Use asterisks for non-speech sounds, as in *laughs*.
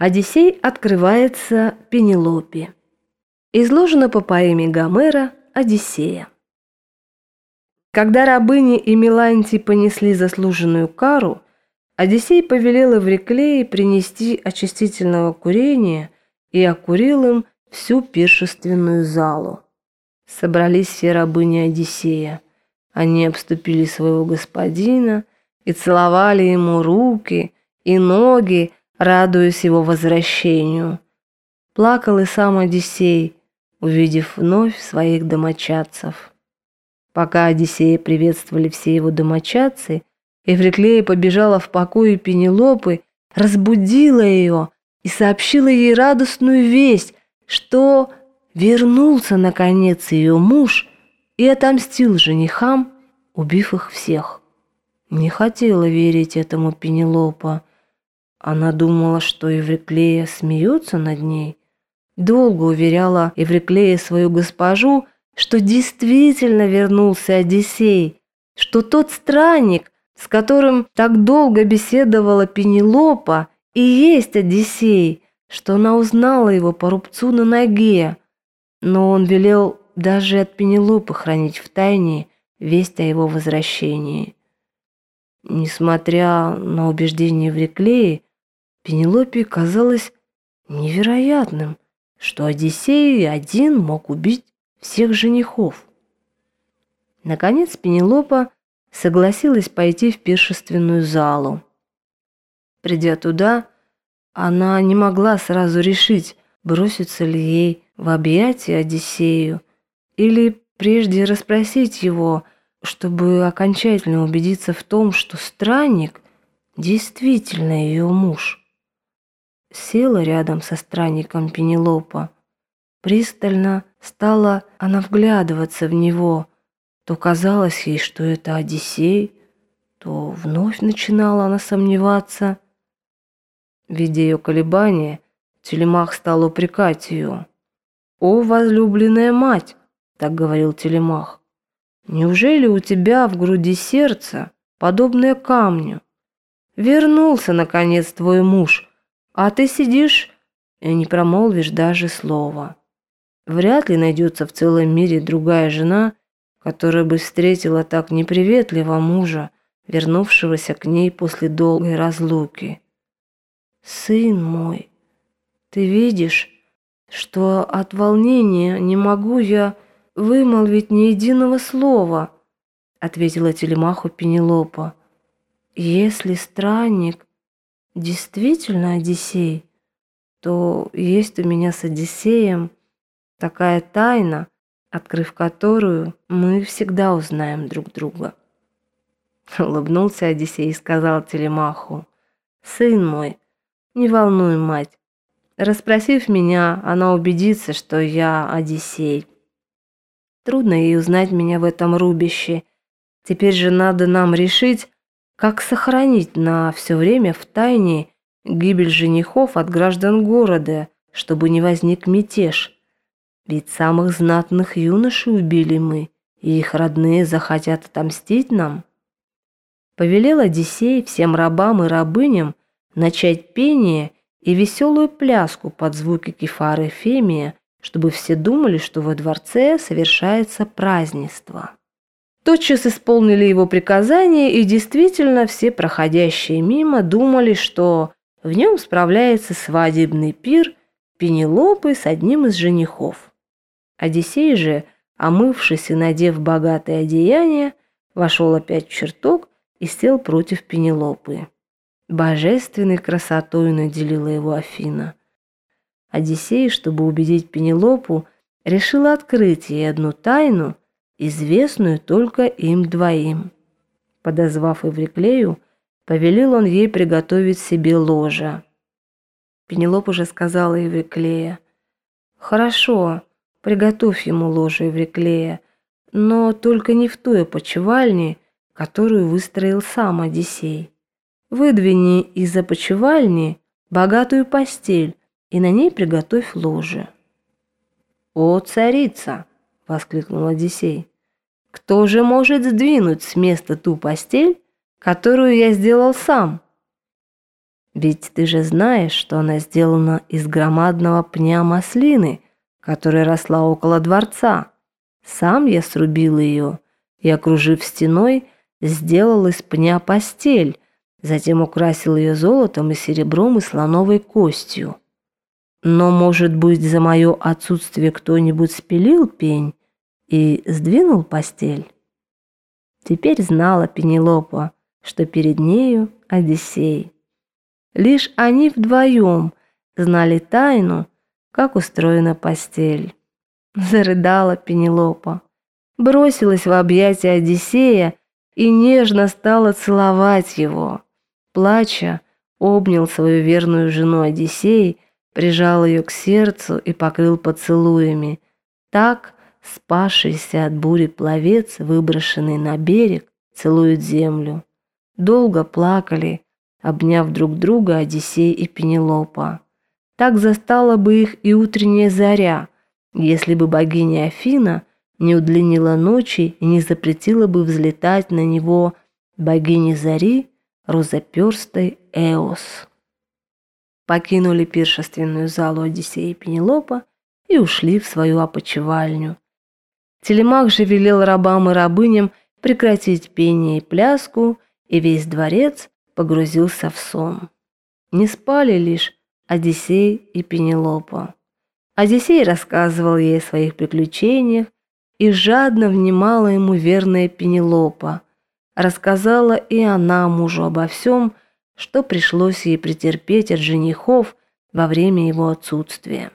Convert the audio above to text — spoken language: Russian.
Одиссей открывается Пенелопе. Изложено по поэме Гомера «Одиссея». Когда рабыни и Мелантий понесли заслуженную кару, Одиссей повелел Эвриклее принести очистительного курения и окурил им всю пиршественную залу. Собрались все рабыни Одиссея. Они обступили своего господина и целовали ему руки и ноги, радуясь его возвращению. Плакал и сам Одиссей, увидев вновь своих домочадцев. Пока Одиссея приветствовали все его домочадцы, Эвриклея побежала в покое Пенелопы, разбудила ее и сообщила ей радостную весть, что вернулся, наконец, ее муж и отомстил женихам, убив их всех. Не хотела верить этому Пенелопа. Она думала, что Евриклея смеется над ней. Долго уверяла Евриклея свою госпожу, что действительно вернулся Одиссей, что тот странник, с которым так долго беседовала Пенелопа, и есть Одиссей, что она узнала его по рубцу на ноге. Но он велел даже от Пенелопы хранить в тайне весть о его возвращении. Несмотря на убеждение в Реклее, Пенелопе казалось невероятным, что Одиссей один мог убить всех женихов. Наконец Пенелопа согласилась пойти в пиршественную залу. Придя туда, она не могла сразу решить, бросится ли ей в объятия Одиссею или прежде расспросить его, чтобы окончательно убедиться в том, что странник действительно ее муж села рядом со странником Пенелопа. Пристально стала она вглядываться в него. То казалось ей, что это Одиссей, то вновь начинала она сомневаться. Видя ее колебания, Телемах стал упрекать ее. «О, возлюбленная мать!» — так говорил Телемах. «Неужели у тебя в груди сердце, подобное камню? Вернулся, наконец, твой муж, а ты сидишь и не промолвишь даже слова. Вряд ли найдется в целом мире другая жена, которая бы встретила так неприветливо мужа, вернувшегося к ней после долгой разлуки. «Сын мой, ты видишь, что от волнения не могу я вымолвить ни единого слова», ответила телемаху Пенелопа. «Если странник действительно Одиссей, то есть у меня с Одиссеем такая тайна, открыв которую мы всегда узнаем друг друга. *laughs* Улыбнулся Одиссей и сказал Телемаху, «Сын мой, не волнуй мать. Расспросив меня, она убедится, что я Одиссей. Трудно ей узнать меня в этом рубище. Теперь же надо нам решить, как сохранить на все время в тайне гибель женихов от граждан города, чтобы не возник мятеж? Ведь самых знатных юношей убили мы, и их родные захотят отомстить нам. Повелел Одиссей всем рабам и рабыням начать пение и веселую пляску под звуки кефары Фемия, чтобы все думали, что во дворце совершается празднество. Тотчас исполнили его приказание, и действительно все проходящие мимо думали, что в нем справляется свадебный пир Пенелопы с одним из женихов. Одиссей же, омывшись и надев богатое одеяние, вошел опять в чертог и сел против Пенелопы. Божественной красотой наделила его Афина. Одиссей, чтобы убедить Пенелопу, решил открыть ей одну тайну, известную только им двоим. Подозвав Эвриклею, повелел он ей приготовить себе ложе. Пенелоп уже сказала Евриклея, «Хорошо, приготовь ему ложе Евриклея, но только не в той опочивальне, которую выстроил сам Одиссей. Выдвини из опочивальни богатую постель и на ней приготовь ложе». «О, царица!» — воскликнул Одиссей. Кто же может сдвинуть с места ту постель, которую я сделал сам? Ведь ты же знаешь, что она сделана из громадного пня маслины, которая росла около дворца. Сам я срубил ее и, окружив стеной, сделал из пня постель, затем украсил ее золотом и серебром и слоновой костью. Но, может быть, за мое отсутствие кто-нибудь спилил пень и сдвинул постель? Теперь знала Пенелопа, что перед нею Одиссей. Лишь они вдвоем знали тайну, как устроена постель. Зарыдала Пенелопа, бросилась в объятия Одиссея и нежно стала целовать его. Плача, обнял свою верную жену Одиссей, прижал ее к сердцу и покрыл поцелуями. Так спасшийся от бури пловец, выброшенный на берег, целует землю. Долго плакали, обняв друг друга Одиссей и Пенелопа. Так застала бы их и утренняя заря, если бы богиня Афина не удлинила ночи и не запретила бы взлетать на него богине зари розоперстой Эос покинули пиршественную залу Одиссея и Пенелопа и ушли в свою опочивальню. Телемах же велел рабам и рабыням прекратить пение и пляску, и весь дворец погрузился в сон. Не спали лишь Одиссей и Пенелопа. Одиссей рассказывал ей о своих приключениях, и жадно внимала ему верная Пенелопа. Рассказала и она мужу обо всем, что пришлось ей претерпеть от женихов во время его отсутствия.